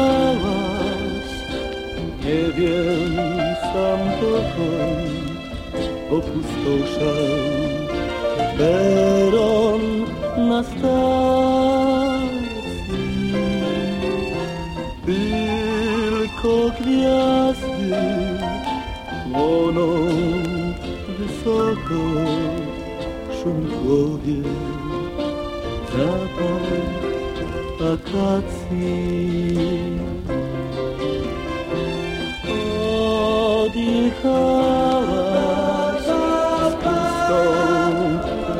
Objechałaś, nie wiem sam dokąd, opustoszał peron na stacji. Tylko gwiazdy płoną wysoko, szum w głowie, zapach akacji. Odjechałaś z pustą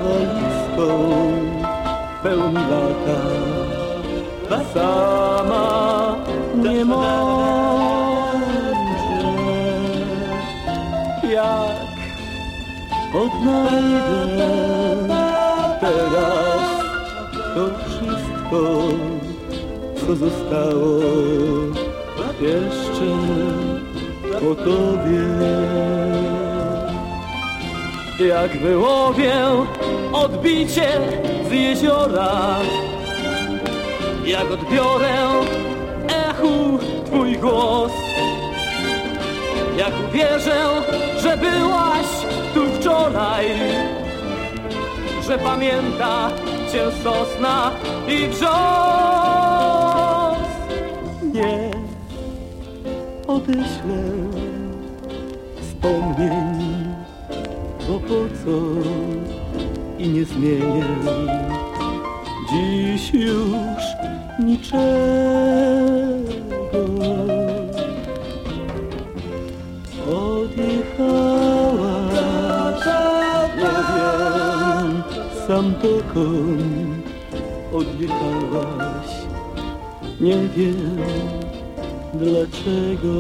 walizką, pełni lata, sama nie mądrze. Jak odnajdę teraz to wszystko, co zostało. Jeszcze po tobie. Jak wyłowię odbicie z jeziora, jak odbiorę echu twój głos, jak uwierzę, wczoraj, że pamięta cię sosna i wrzos. Nie odeślę wspomnień, bo po co i nie zmienię dziś już niczego. Odjechałaś, sam dokąd odjechałaś, nie wiem dlaczego.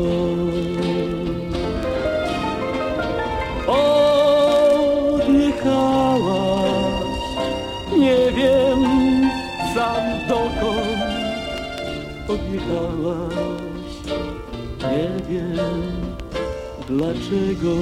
Odjechałaś, nie wiem sam dokąd. Odjechałaś, nie wiem dlaczego.